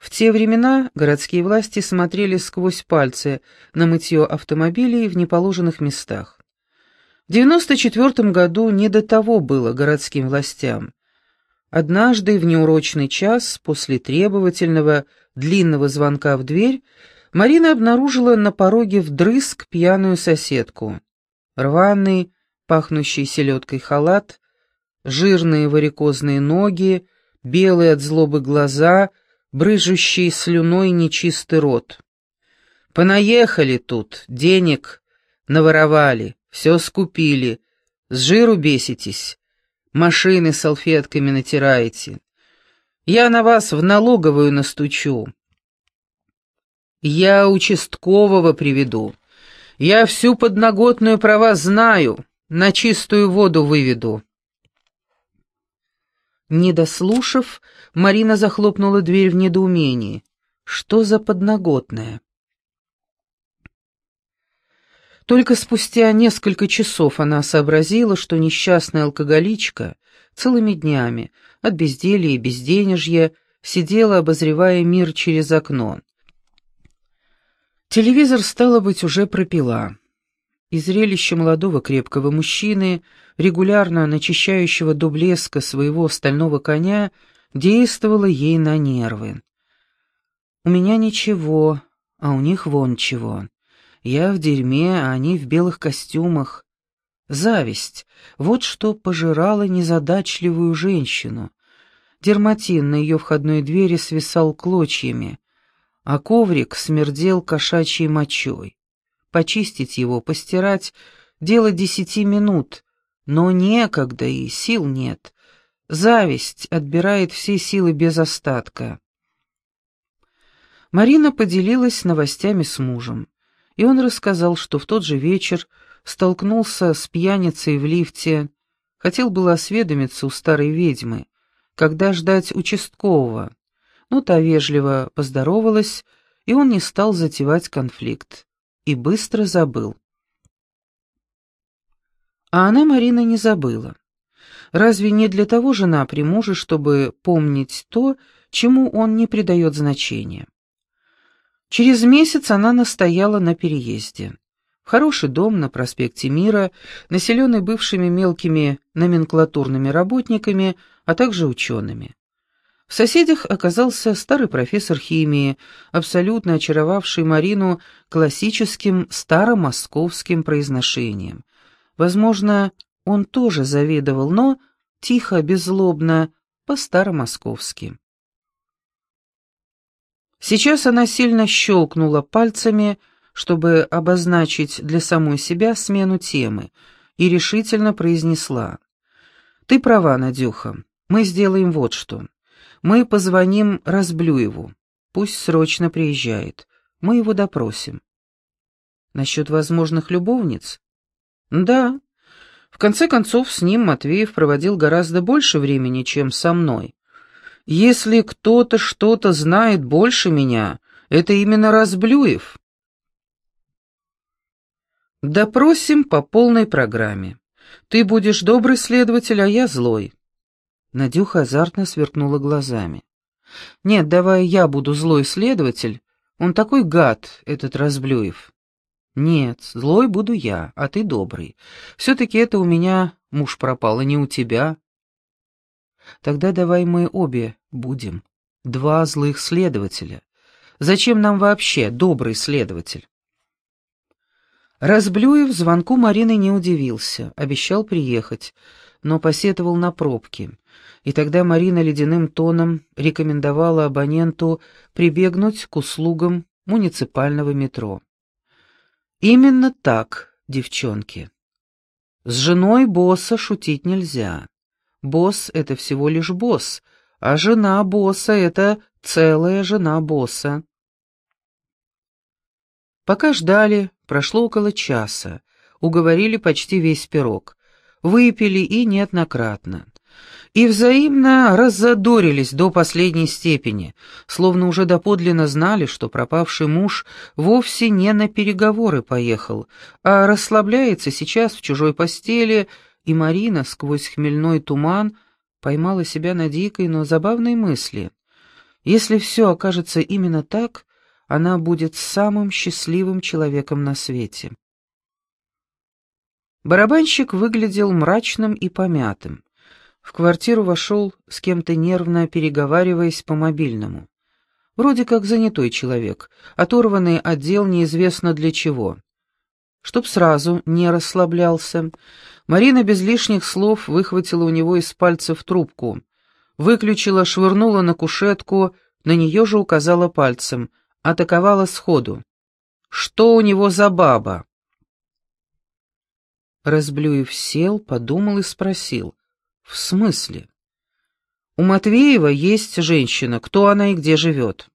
В те времена городские власти смотрели сквозь пальцы на мытье автомобилей в неположенных местах. В 94 году не до того было городским властям. Однажды в неурочный час после требовательного длинного звонка в дверь Марина обнаружила на пороге вдрызг пьяную соседку. Рваный, пахнущий селедкой халат, жирные варикозные ноги, белые от злобы глаза, брыжущий слюной нечистый рот. «Понаехали тут, денег наворовали, все скупили, с жиру беситесь, машины салфетками натираете. Я на вас в налоговую настучу. Я участкового приведу. Я всю подноготную про вас знаю. На чистую воду выведу». Не дослушав, Марина захлопнула дверь в недоумении. «Что за подноготная?» Только спустя несколько часов она сообразила, что несчастная алкоголичка целыми днями, от безделья и безденежья, сидела, обозревая мир через окно. Телевизор, стало быть, уже пропила и зрелище молодого крепкого мужчины, регулярно начищающего до блеска своего стального коня, действовало ей на нервы. «У меня ничего, а у них вон чего. Я в дерьме, а они в белых костюмах. Зависть — вот что пожирало незадачливую женщину. Дерматин на ее входной двери свисал клочьями, а коврик смердел кошачьей мочой почистить его, постирать — дело десяти минут, но некогда и сил нет. Зависть отбирает все силы без остатка. Марина поделилась новостями с мужем, и он рассказал, что в тот же вечер столкнулся с пьяницей в лифте, хотел было осведомиться у старой ведьмы, когда ждать участкового, но та вежливо поздоровалась, и он не стал затевать конфликт и быстро забыл. А она Марина не забыла. Разве не для того жена при муже, чтобы помнить то, чему он не придает значения? Через месяц она настояла на переезде. В хороший дом на проспекте Мира, населенный бывшими мелкими номенклатурными работниками, а также учеными. В соседях оказался старый профессор химии, абсолютно очаровавший Марину классическим старомосковским произношением. Возможно, он тоже завидовал, но тихо, беззлобно, по-старомосковски. Сейчас она сильно щелкнула пальцами, чтобы обозначить для самой себя смену темы, и решительно произнесла. «Ты права, Надюха, мы сделаем вот что». Мы позвоним Разблюеву. Пусть срочно приезжает. Мы его допросим. Насчет возможных любовниц? Да. В конце концов, с ним Матвеев проводил гораздо больше времени, чем со мной. Если кто-то что-то знает больше меня, это именно Разблюев. Допросим по полной программе. Ты будешь добрый следователь, а я злой. Надюха азартно сверкнула глазами. Нет, давай я буду злой следователь. Он такой гад, этот Разблюев. Нет, злой буду я, а ты добрый. Все-таки это у меня муж пропал, а не у тебя. Тогда давай мы обе будем. Два злых следователя. Зачем нам вообще добрый следователь? Разблюев звонку Марины не удивился, обещал приехать, но посетовал на пробки. И тогда Марина ледяным тоном рекомендовала абоненту прибегнуть к услугам муниципального метро. Именно так, девчонки. С женой босса шутить нельзя. Босс — это всего лишь босс, а жена босса — это целая жена босса. Пока ждали, прошло около часа, уговорили почти весь пирог, выпили и неоднократно и взаимно раззадорились до последней степени, словно уже доподлинно знали, что пропавший муж вовсе не на переговоры поехал, а расслабляется сейчас в чужой постели, и Марина сквозь хмельной туман поймала себя на дикой, но забавной мысли. Если все окажется именно так, она будет самым счастливым человеком на свете. Барабанщик выглядел мрачным и помятым. В квартиру вошел с кем-то нервно переговариваясь по мобильному. Вроде как занятой человек, оторванный от дел неизвестно для чего. Чтоб сразу не расслаблялся, Марина без лишних слов выхватила у него из пальцев трубку, выключила, швырнула на кушетку, на нее же указала пальцем, атаковала сходу. «Что у него за баба?» Разблюев сел, подумал и спросил. «В смысле?» «У Матвеева есть женщина. Кто она и где живет?»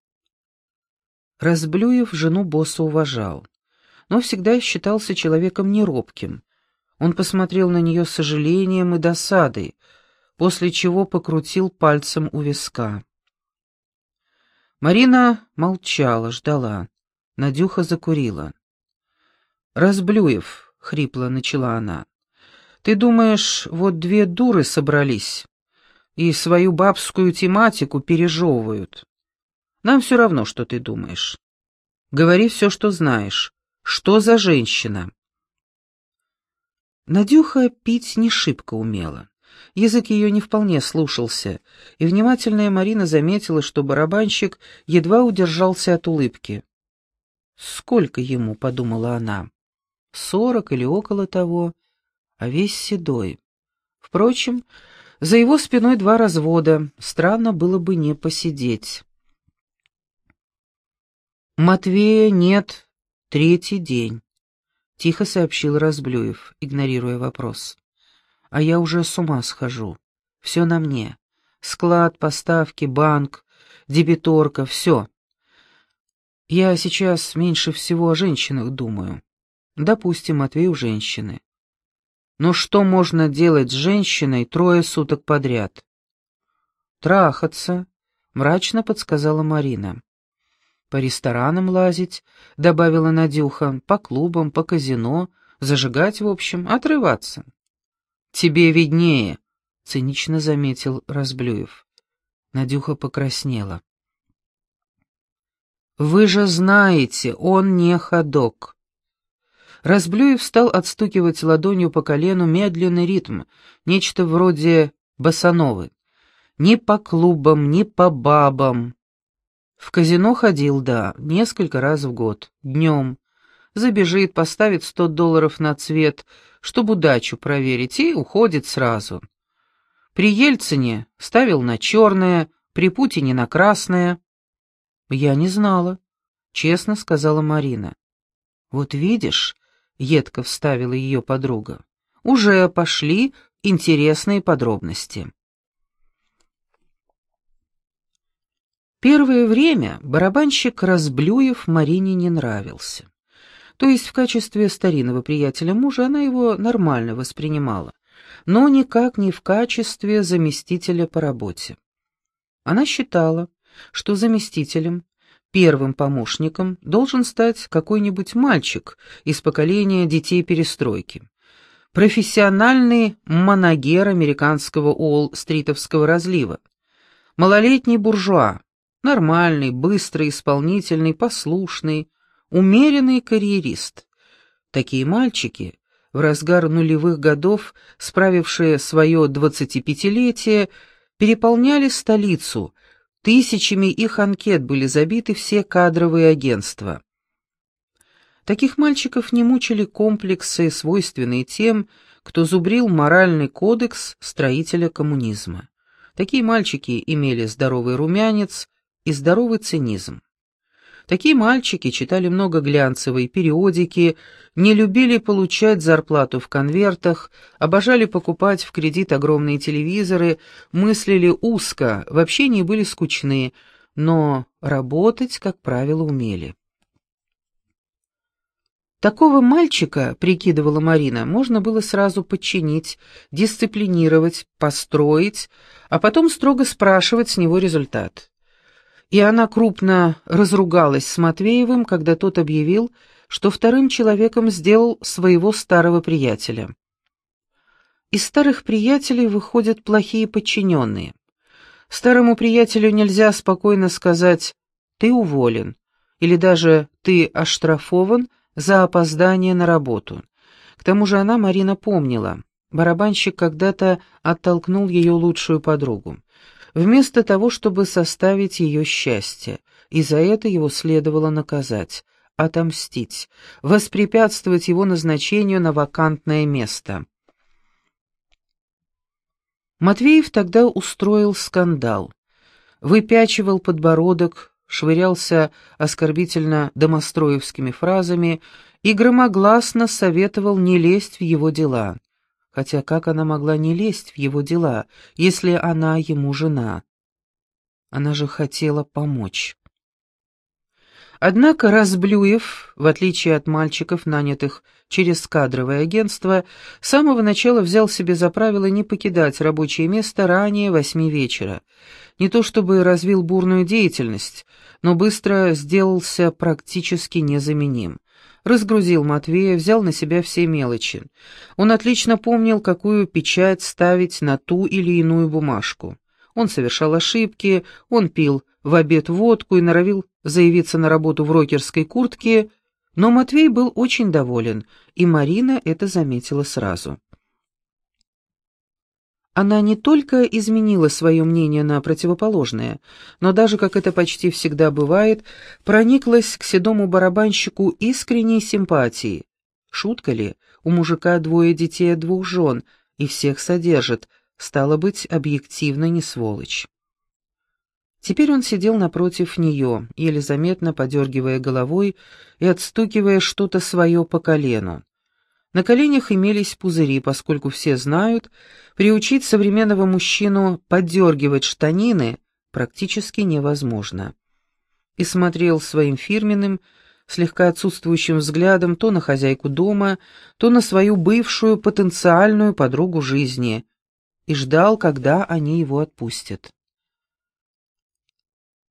Разблюев жену босса уважал, но всегда считался человеком неробким. Он посмотрел на нее с сожалением и досадой, после чего покрутил пальцем у виска. Марина молчала, ждала. Надюха закурила. «Разблюев», — хрипло начала она, ты думаешь, вот две дуры собрались и свою бабскую тематику пережевывают? Нам все равно, что ты думаешь. Говори все, что знаешь. Что за женщина?» Надюха пить не шибко умела. Язык ее не вполне слушался, и внимательная Марина заметила, что барабанщик едва удержался от улыбки. «Сколько ему?» — подумала она. «Сорок или около того а весь седой. Впрочем, за его спиной два развода, странно было бы не посидеть. «Матвея нет третий день», — тихо сообщил Разблюев, игнорируя вопрос. «А я уже с ума схожу. Все на мне. Склад, поставки, банк, дебиторка, все. Я сейчас меньше всего о женщинах думаю. Допустим, Матвей у женщины. Но что можно делать с женщиной трое суток подряд? Трахаться, мрачно подсказала Марина. По ресторанам лазить, добавила Надюха, по клубам, по казино, зажигать, в общем, отрываться. Тебе виднее, цинично заметил Разблюев. Надюха покраснела. Вы же знаете, он не ходок. Разблюев стал отстукивать ладонью по колену медленный ритм, нечто вроде босановы. Ни по клубам, ни по бабам. В казино ходил, да, несколько раз в год, днем. Забежит, поставит сто долларов на цвет, чтобы удачу проверить, и уходит сразу. При Ельцине ставил на черное, при Путине на красное. «Я не знала», — честно сказала Марина. «Вот видишь, — едко вставила ее подруга. «Уже пошли интересные подробности». Первое время барабанщик Разблюев Марине не нравился. То есть в качестве старинного приятеля мужа она его нормально воспринимала, но никак не в качестве заместителя по работе. Она считала, что заместителем, первым помощником должен стать какой-нибудь мальчик из поколения детей перестройки. Профессиональный манагер американского Уолл-стритовского разлива. Малолетний буржуа, нормальный, быстрый, исполнительный, послушный, умеренный карьерист. Такие мальчики, в разгар нулевых годов, справившие свое двадцатипятилетие, переполняли столицу, тысячами их анкет были забиты все кадровые агентства. Таких мальчиков не мучили комплексы, свойственные тем, кто зубрил моральный кодекс строителя коммунизма. Такие мальчики имели здоровый румянец и здоровый цинизм. Такие мальчики читали много глянцевой периодики, не любили получать зарплату в конвертах, обожали покупать в кредит огромные телевизоры, мыслили узко, вообще не были скучны, но работать, как правило, умели. Такого мальчика, прикидывала Марина, можно было сразу подчинить, дисциплинировать, построить, а потом строго спрашивать с него результат и она крупно разругалась с Матвеевым, когда тот объявил, что вторым человеком сделал своего старого приятеля. Из старых приятелей выходят плохие подчиненные. Старому приятелю нельзя спокойно сказать «ты уволен» или даже «ты оштрафован за опоздание на работу». К тому же она, Марина, помнила. Барабанщик когда-то оттолкнул ее лучшую подругу вместо того, чтобы составить ее счастье, и за это его следовало наказать, отомстить, воспрепятствовать его назначению на вакантное место. Матвеев тогда устроил скандал, выпячивал подбородок, швырялся оскорбительно домостроевскими фразами и громогласно советовал не лезть в его дела. Хотя как она могла не лезть в его дела, если она ему жена? Она же хотела помочь. Однако Разблюев, в отличие от мальчиков, нанятых через кадровое агентство, с самого начала взял себе за правило не покидать рабочее место ранее восьми вечера. Не то чтобы развил бурную деятельность, но быстро сделался практически незаменим разгрузил Матвея, взял на себя все мелочи. Он отлично помнил, какую печать ставить на ту или иную бумажку. Он совершал ошибки, он пил в обед водку и норовил заявиться на работу в рокерской куртке, но Матвей был очень доволен, и Марина это заметила сразу. Она не только изменила свое мнение на противоположное, но даже, как это почти всегда бывает, прониклась к седому барабанщику искренней симпатией. Шутка ли, у мужика двое детей двух жен, и всех содержит, стало быть, объективно не сволочь. Теперь он сидел напротив нее, еле заметно подергивая головой и отстукивая что-то свое по колену. На коленях имелись пузыри, поскольку все знают, приучить современного мужчину подергивать штанины практически невозможно. И смотрел своим фирменным, слегка отсутствующим взглядом то на хозяйку дома, то на свою бывшую потенциальную подругу жизни, и ждал, когда они его отпустят.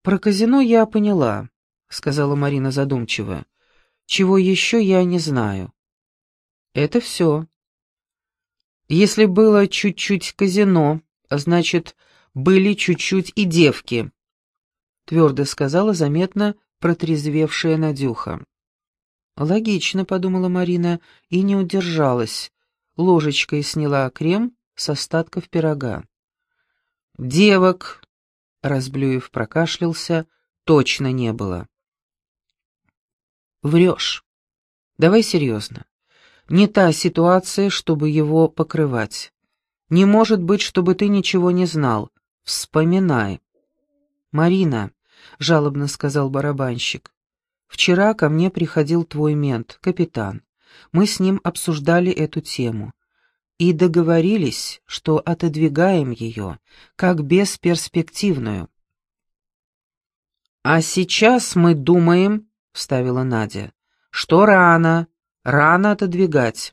«Про казино я поняла», — сказала Марина задумчиво. «Чего еще я не знаю». Это все. Если было чуть-чуть казино, значит, были чуть-чуть и девки, твердо сказала заметно протрезвевшая Надюха. Логично, подумала Марина и не удержалась. Ложечкой сняла крем с остатков пирога. Девок, Разблюев прокашлялся, точно не было. Врешь. Давай серьезно. Не та ситуация, чтобы его покрывать. Не может быть, чтобы ты ничего не знал. Вспоминай. «Марина», — жалобно сказал барабанщик, — «вчера ко мне приходил твой мент, капитан. Мы с ним обсуждали эту тему и договорились, что отодвигаем ее, как бесперспективную». «А сейчас мы думаем», — вставила Надя, что рано, рано отодвигать.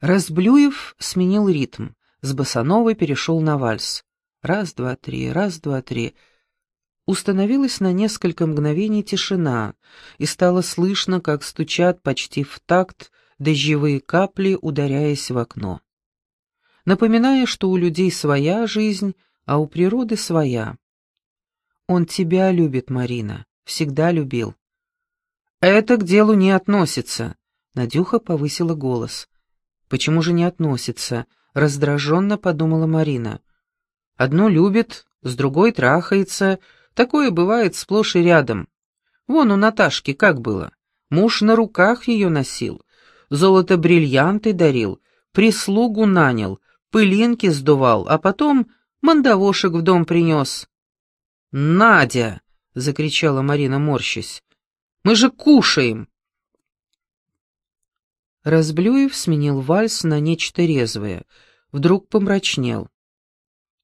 Разблюев сменил ритм, с босановой перешел на вальс. Раз, два, три, раз, два, три. Установилась на несколько мгновений тишина, и стало слышно, как стучат почти в такт дождевые капли, ударяясь в окно. Напоминая, что у людей своя жизнь, а у природы своя. Он тебя любит, Марина, всегда любил. Это к делу не относится. Надюха повысила голос. Почему же не относится? Раздраженно подумала Марина. Одно любит, с другой трахается. Такое бывает сплошь и рядом. Вон у Наташки как было. Муж на руках ее носил, золото-бриллианты дарил, прислугу нанял, пылинки сдувал, а потом мандавошек в дом принес. «Надя!» — закричала Марина, морщась. «Мы же кушаем!» Разблюев сменил вальс на нечто резвое, вдруг помрачнел.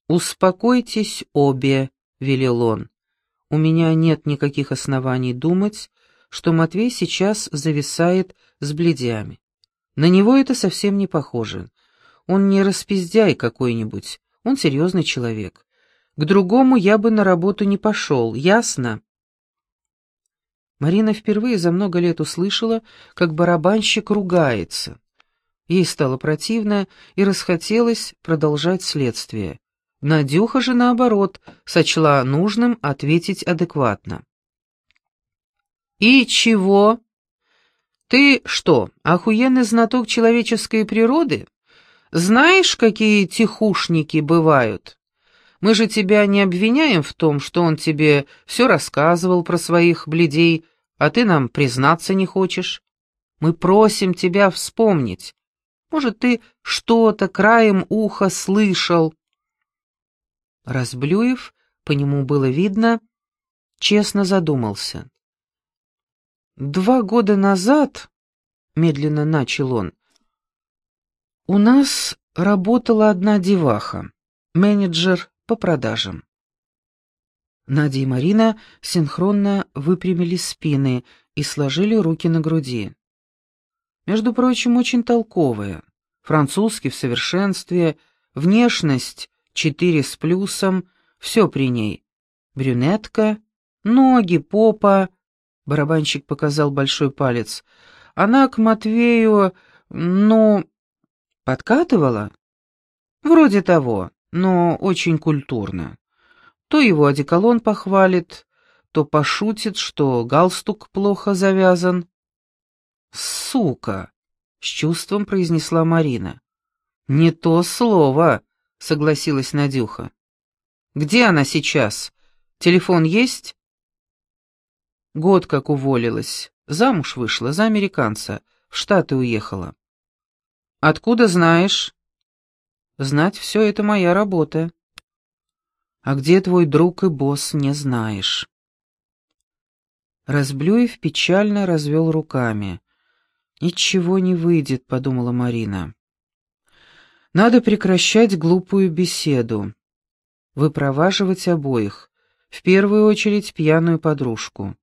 «Успокойтесь обе», — велел он. «У меня нет никаких оснований думать, что Матвей сейчас зависает с бледями. На него это совсем не похоже. Он не распиздяй какой-нибудь, он серьезный человек. К другому я бы на работу не пошел, ясно?» Марина впервые за много лет услышала, как барабанщик ругается. Ей стало противно и расхотелось продолжать следствие. Надюха же, наоборот, сочла нужным ответить адекватно. «И чего? Ты что, охуенный знаток человеческой природы? Знаешь, какие тихушники бывают? Мы же тебя не обвиняем в том, что он тебе все рассказывал про своих бледей, а ты нам признаться не хочешь. Мы просим тебя вспомнить. Может, ты что-то краем уха слышал?» Разблюев, по нему было видно, честно задумался. «Два года назад, — медленно начал он, — у нас работала одна деваха, менеджер по продажам. Надя и Марина синхронно выпрямили спины и сложили руки на груди. Между прочим, очень толковая. Французский в совершенстве, внешность четыре с плюсом, все при ней. Брюнетка, ноги, попа. Барабанщик показал большой палец. Она к Матвею, ну, подкатывала? Вроде того но очень культурно. То его одеколон похвалит, то пошутит, что галстук плохо завязан. «Сука!» — с чувством произнесла Марина. «Не то слово!» — согласилась Надюха. «Где она сейчас? Телефон есть?» Год как уволилась. Замуж вышла за американца. В Штаты уехала. «Откуда знаешь?» Знать все это моя работа. А где твой друг и босс, не знаешь. Разблюев печально развел руками. «Ничего не выйдет», — подумала Марина. «Надо прекращать глупую беседу. Выпроваживать обоих. В первую очередь пьяную подружку.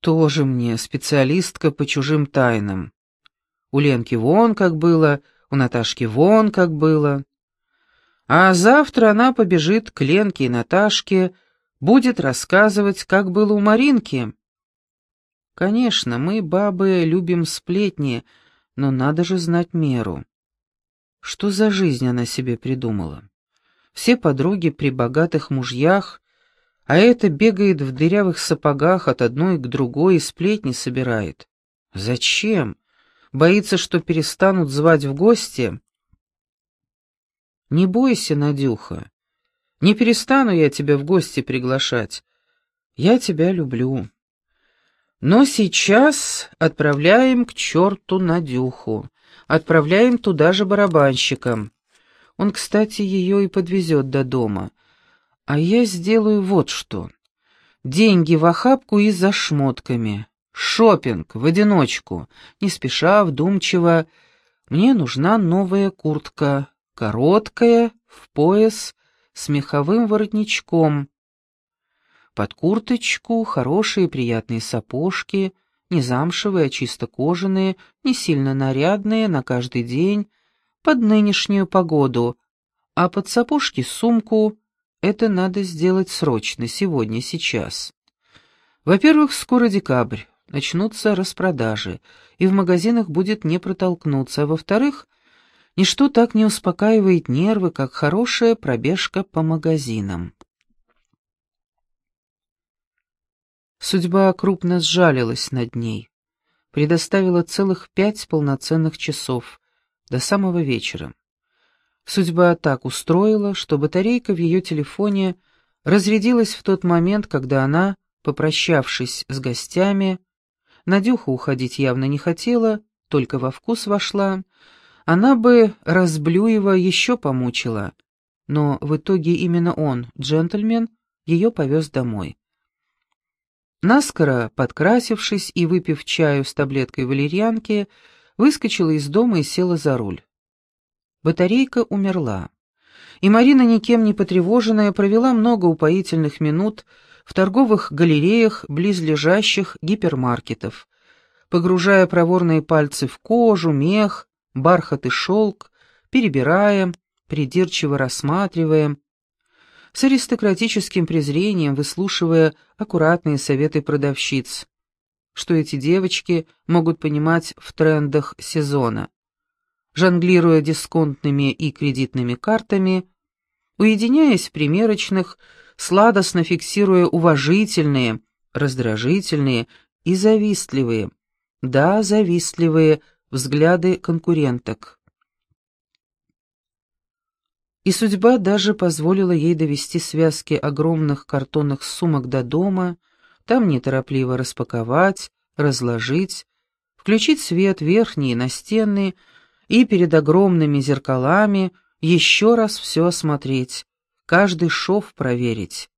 Тоже мне специалистка по чужим тайнам. У Ленки вон как было, у Наташки вон как было. А завтра она побежит к Ленке и Наташке, будет рассказывать, как было у Маринки. Конечно, мы, бабы, любим сплетни, но надо же знать меру. Что за жизнь она себе придумала? Все подруги при богатых мужьях, а это бегает в дырявых сапогах от одной к другой и сплетни собирает. Зачем? Боится, что перестанут звать в гости? Не бойся, Надюха. Не перестану я тебя в гости приглашать. Я тебя люблю. Но сейчас отправляем к черту Надюху. Отправляем туда же барабанщиком. Он, кстати, ее и подвезет до дома. А я сделаю вот что. Деньги в охапку и за шмотками. Шопинг в одиночку, не спеша, вдумчиво. Мне нужна новая куртка, короткая, в пояс, с меховым воротничком. Под курточку хорошие приятные сапожки, не замшевые, а чисто кожаные, не сильно нарядные, на каждый день, под нынешнюю погоду, а под сапожки сумку — это надо сделать срочно, сегодня, сейчас. Во-первых, скоро декабрь, начнутся распродажи, и в магазинах будет не протолкнуться, а во-вторых, ничто так не успокаивает нервы, как хорошая пробежка по магазинам. Судьба крупно сжалилась над ней, предоставила целых пять полноценных часов, до самого вечера. Судьба так устроила, что батарейка в ее телефоне разрядилась в тот момент, когда она, попрощавшись с гостями, Надюха уходить явно не хотела, только во вкус вошла, она бы Разблюева еще помучила, но в итоге именно он, джентльмен, ее повез домой. Наскоро подкрасившись и выпив чаю с таблеткой валерьянки, выскочила из дома и села за руль. Батарейка умерла, и Марина, никем не потревоженная, провела много упоительных минут в торговых галереях близлежащих гипермаркетов, погружая проворные пальцы в кожу, мех, бархат и шелк, перебирая, придирчиво рассматривая, с аристократическим презрением выслушивая аккуратные советы продавщиц, что эти девочки могут понимать в трендах сезона. Жонглируя дисконтными и кредитными картами, уединяясь в примерочных, сладостно фиксируя уважительные, раздражительные и завистливые, да, завистливые взгляды конкуренток. И судьба даже позволила ей довести связки огромных картонных сумок до дома, там неторопливо распаковать, разложить, включить свет верхний и настенный, и перед огромными зеркалами еще раз все осмотреть, каждый шов проверить.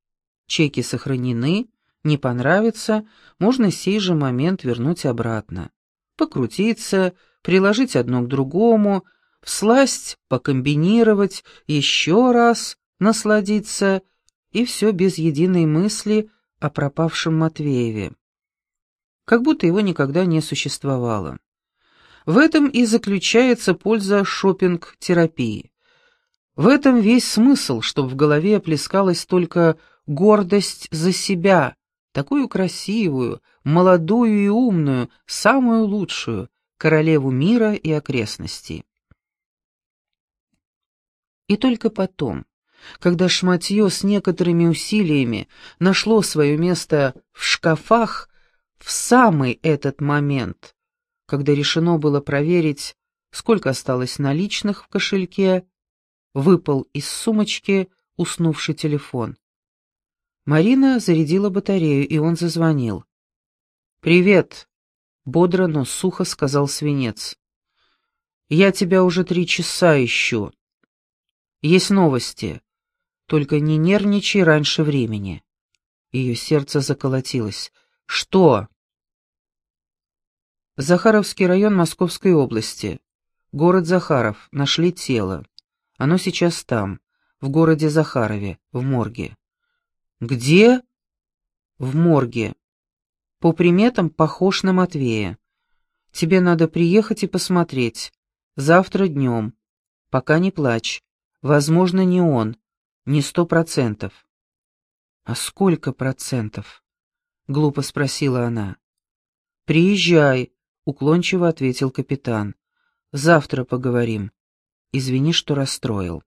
Чеки сохранены, не понравится, можно сей же момент вернуть обратно. Покрутиться, приложить одно к другому, всласть, покомбинировать, еще раз насладиться, и все без единой мысли о пропавшем Матвееве. Как будто его никогда не существовало. В этом и заключается польза шопинг-терапии. В этом весь смысл, чтобы в голове плескалась только гордость за себя, такую красивую, молодую и умную, самую лучшую, королеву мира и окрестностей. И только потом, когда шматье с некоторыми усилиями нашло свое место в шкафах, в самый этот момент, когда решено было проверить, сколько осталось наличных в кошельке, выпал из сумочки уснувший телефон. Марина зарядила батарею, и он зазвонил. «Привет», — бодро, но сухо сказал свинец. «Я тебя уже три часа ищу. Есть новости. Только не нервничай раньше времени». Ее сердце заколотилось. «Что?» Захаровский район Московской области. Город Захаров. Нашли тело. Оно сейчас там, в городе Захарове, в морге. Где? В морге. По приметам похож на Матвея. Тебе надо приехать и посмотреть. Завтра днем. Пока не плачь. Возможно, не он. Не сто процентов. А сколько процентов? Глупо спросила она. Приезжай, уклончиво ответил капитан. Завтра поговорим. Извини, что расстроил.